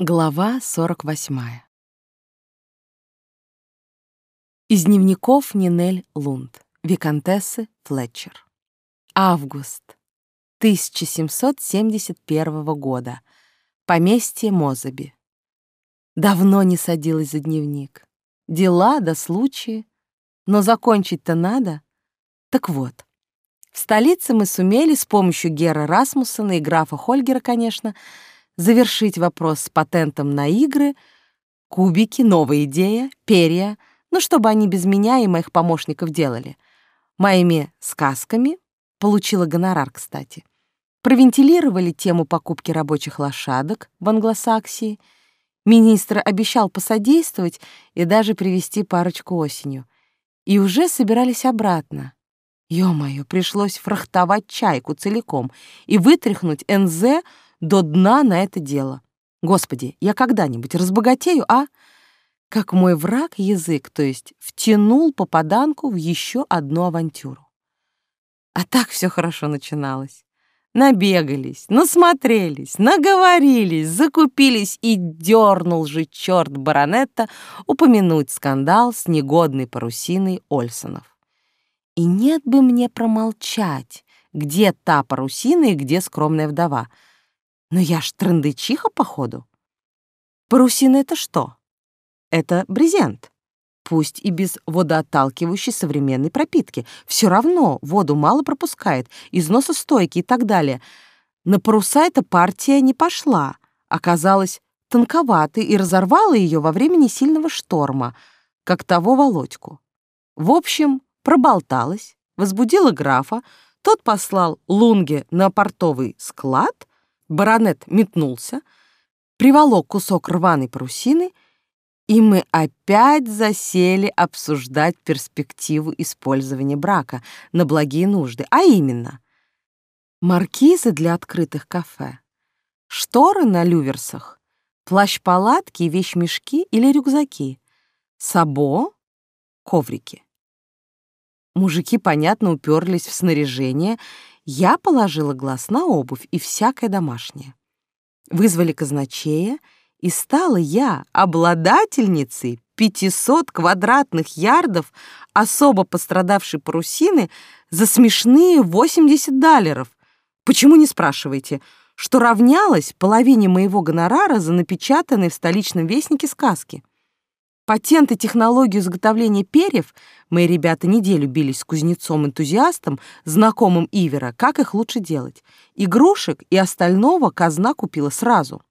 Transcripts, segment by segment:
Глава 48. Из дневников Нинель Лунд, виконтессы Флетчер. Август 1771 года. Поместье Мозаби. Давно не садилась за дневник. Дела да случаи. Но закончить-то надо. Так вот, в столице мы сумели с помощью Гера Расмуссона и графа Хольгера, конечно, завершить вопрос с патентом на игры, кубики, новая идея, перья, ну, чтобы они без меня и моих помощников делали. Моими сказками, получила гонорар, кстати, провентилировали тему покупки рабочих лошадок в Англосаксии, министр обещал посодействовать и даже привезти парочку осенью. И уже собирались обратно. Ё-моё, пришлось фрахтовать чайку целиком и вытряхнуть НЗ до дна на это дело. Господи, я когда-нибудь разбогатею, а? Как мой враг язык, то есть втянул попаданку в еще одну авантюру. А так все хорошо начиналось. Набегались, насмотрелись, наговорились, закупились и дернул же черт баронета упомянуть скандал с негодной парусиной Ольсонов. И нет бы мне промолчать, где та парусина и где скромная вдова — но я ж трындычиха, походу. Парусина — это что? Это брезент. Пусть и без водоотталкивающей современной пропитки. Все равно воду мало пропускает, износостойкий и так далее. На паруса эта партия не пошла. Оказалась тонковатой и разорвала ее во время несильного шторма, как того Володьку. В общем, проболталась, возбудила графа, тот послал Лунге на портовый склад, Баронет метнулся, приволок кусок рваной парусины, и мы опять засели обсуждать перспективу использования брака на благие нужды, а именно маркизы для открытых кафе, шторы на люверсах, плащ-палатки вещмешки или рюкзаки, сабо, коврики. Мужики, понятно, уперлись в снаряжение я положила глаз на обувь и всякое домашнее. Вызвали казначея, и стала я обладательницей 500 квадратных ярдов особо пострадавшей парусины за смешные 80 далеров. Почему не спрашиваете, что равнялось половине моего гонорара за напечатанные в столичном вестнике сказки? Патенты технологию изготовления перьев мои ребята неделю бились с кузнецом-энтузиастом, знакомым Ивера, как их лучше делать. Игрушек и остального казна купила сразу.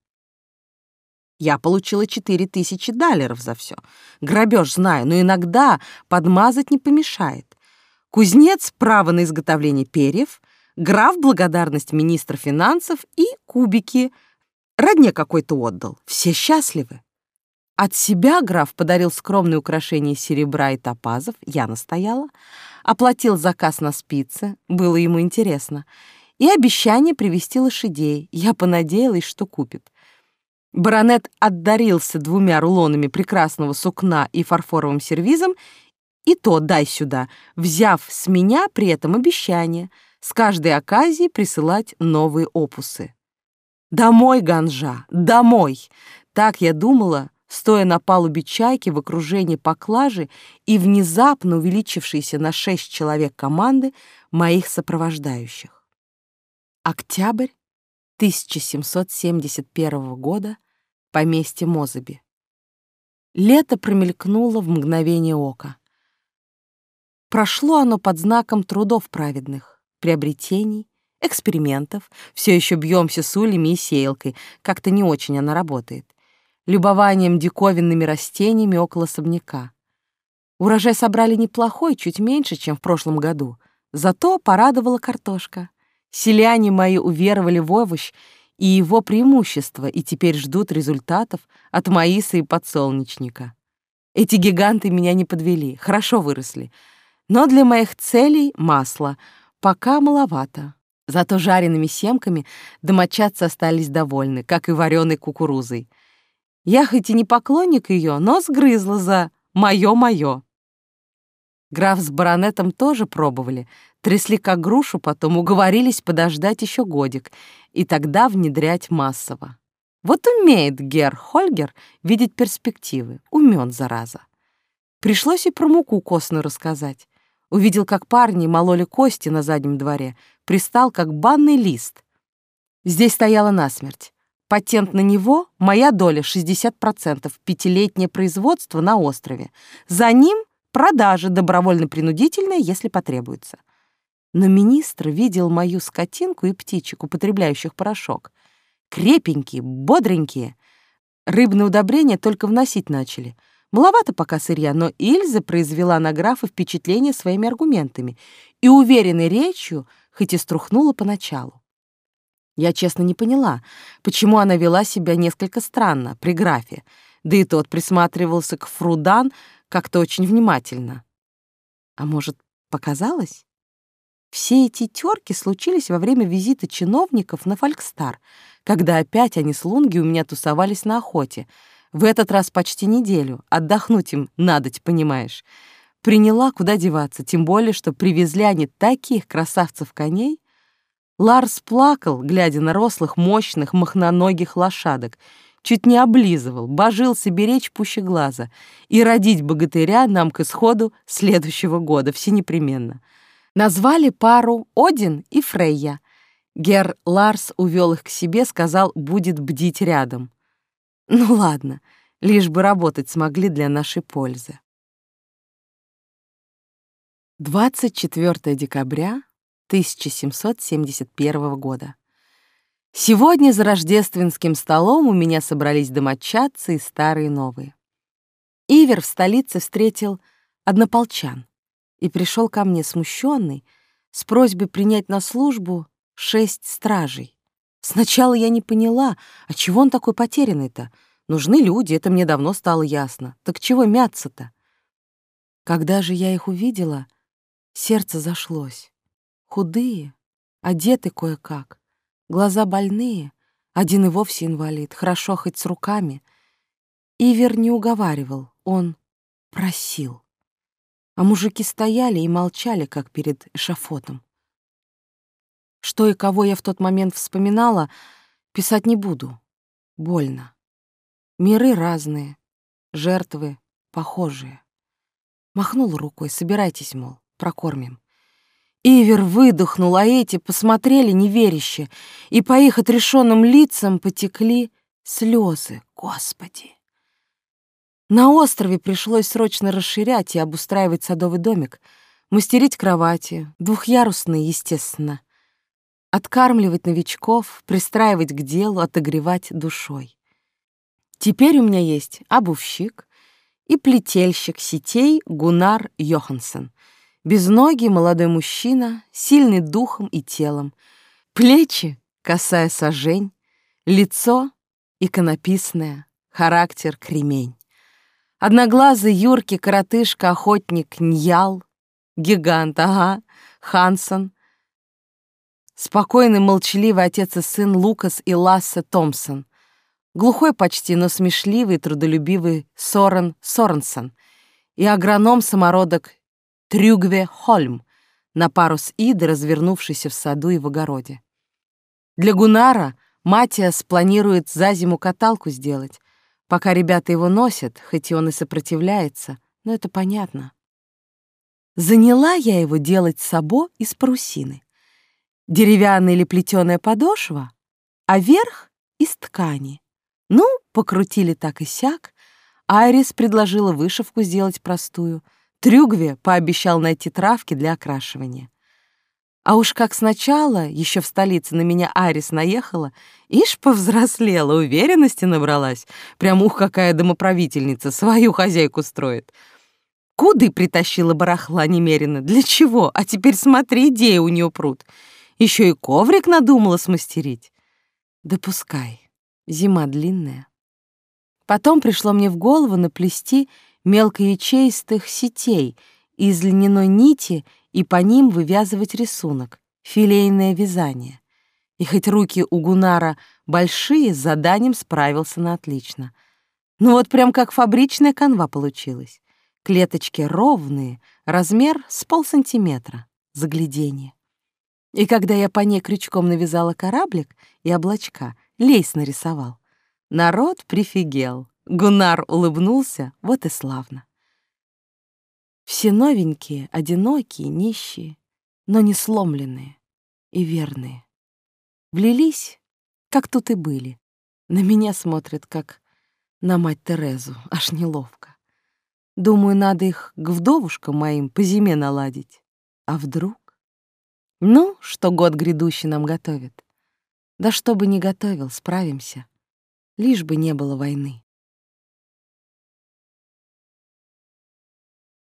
Я получила четыре тысячи даллеров за все. Грабеж знаю, но иногда подмазать не помешает. Кузнец — право на изготовление перьев, граф — благодарность министра финансов и кубики. Родне какой-то отдал. Все счастливы. От себя граф подарил скромное украшение серебра и топазов, я настояла, оплатил заказ на спицы, было ему интересно, и обещание привезти лошадей, я понадеялась, что купит. Баронет отдарился двумя рулонами прекрасного сукна и фарфоровым сервизом, и то дай сюда, взяв с меня при этом обещание с каждой оказии присылать новые опусы. Домой, Ганжа, домой! Так я думала, стоя на палубе чайки в окружении поклажи и внезапно увеличившейся на шесть человек команды моих сопровождающих. Октябрь 1771 года, поместье Мозаби. Лето промелькнуло в мгновение ока. Прошло оно под знаком трудов праведных, приобретений, экспериментов, все еще бьемся с улями и сеялкой, как-то не очень она работает любованием диковинными растениями около особняка. Урожай собрали неплохой, чуть меньше, чем в прошлом году. Зато порадовала картошка. Селяне мои уверовали в овощ и его преимущества и теперь ждут результатов от маиса и подсолнечника. Эти гиганты меня не подвели, хорошо выросли. Но для моих целей масло пока маловато. Зато жареными семками домочадцы остались довольны, как и вареной кукурузой. Я хоть и не поклонник ее, но сгрызла за «моё-моё». Граф с баронетом тоже пробовали, трясли как грушу, потом уговорились подождать еще годик и тогда внедрять массово. Вот умеет Гер Хольгер видеть перспективы, умен, зараза. Пришлось и про муку костную рассказать. Увидел, как парни мололи кости на заднем дворе, пристал, как банный лист. Здесь стояла насмерть. Патент на него — моя доля 60%, пятилетнее производство на острове. За ним — продажа добровольно-принудительная, если потребуется. Но министр видел мою скотинку и птичек, употребляющих порошок. Крепенькие, бодренькие. Рыбное удобрение только вносить начали. Маловато пока сырья, но Ильза произвела на графа впечатление своими аргументами и уверенной речью, хоть и струхнула поначалу. Я честно не поняла, почему она вела себя несколько странно при графе, да и тот присматривался к Фрудан как-то очень внимательно. А может, показалось? Все эти терки случились во время визита чиновников на Фолькстар, когда опять они с Лунги у меня тусовались на охоте. В этот раз почти неделю. Отдохнуть им надоть, понимаешь. Приняла, куда деваться, тем более, что привезли они таких красавцев-коней, Ларс плакал, глядя на рослых, мощных, махноногих лошадок, чуть не облизывал, божился беречь пуще глаза и родить богатыря нам к исходу следующего года, все непременно. Назвали пару Один и Фрейя. Гер Ларс увел их к себе, сказал, будет бдить рядом. Ну ладно, лишь бы работать смогли для нашей пользы. 24 декабря 1771 года. Сегодня за рождественским столом у меня собрались домочадцы и старые новые. Ивер в столице встретил однополчан и пришел ко мне смущенный с просьбой принять на службу шесть стражей. Сначала я не поняла, а чего он такой потерянный-то? Нужны люди, это мне давно стало ясно. Так чего мяться-то? Когда же я их увидела, сердце зашлось. Худые, одеты кое-как, глаза больные, один и вовсе инвалид, хорошо хоть с руками. Ивер не уговаривал, он просил. А мужики стояли и молчали, как перед эшафотом. Что и кого я в тот момент вспоминала, писать не буду. Больно. Миры разные, жертвы похожие. Махнула рукой, собирайтесь, мол, прокормим. Ивер выдохнул, а эти посмотрели неверяще, и по их отрешенным лицам потекли слезы. Господи! На острове пришлось срочно расширять и обустраивать садовый домик, мастерить кровати, двухъярусные, естественно, откармливать новичков, пристраивать к делу, отогревать душой. Теперь у меня есть обувщик и плетельщик сетей Гунар Йоханссон, Безногий молодой мужчина, сильный духом и телом. Плечи — косая сажень, лицо — иконописное, характер — кремень. Одноглазый юркий коротышка-охотник Ньял, гигант, ага, Хансон, спокойный молчаливый отец и сын Лукас и Лассе Томпсон, глухой почти, но смешливый трудолюбивый Сорен Соренсон. И агроном-самородок Трюгве Хольм на пару с Иды, развернувшийся в саду и в огороде. Для Гунара Матиас планирует за зиму каталку сделать, пока ребята его носят, хоть и он и сопротивляется, но это понятно. Заняла я его делать сабо из парусины. Деревянная или плетеная подошва, а верх — из ткани. Ну, покрутили так и сяк. Айрис предложила вышивку сделать простую — Трюгве пообещал найти травки для окрашивания. А уж как сначала, еще в столице на меня Арис наехала, ишь повзрослела, уверенности набралась. Прям ух, какая домоправительница, свою хозяйку строит. Куды притащила барахла немерено? Для чего? А теперь смотри, идея у нее пруд. Еще и коврик надумала смастерить. Да зима длинная. Потом пришло мне в голову наплести мелкоячеистых сетей из льняной нити и по ним вывязывать рисунок, филейное вязание. И хоть руки у Гунара большие, с заданием справился на отлично. Ну вот прям как фабричная канва получилась. Клеточки ровные, размер с полсантиметра, загляденье. И когда я по ней крючком навязала кораблик и облачка, лейс нарисовал. Народ прифигел. Гунар улыбнулся, вот и славно. Все новенькие, одинокие, нищие, но не сломленные и верные. Влились, как тут и были. На меня смотрят, как на мать Терезу, аж неловко. Думаю, надо их к вдовушкам моим по зиме наладить. А вдруг? Ну, что год грядущий нам готовит? Да что бы ни готовил, справимся. Лишь бы не было войны.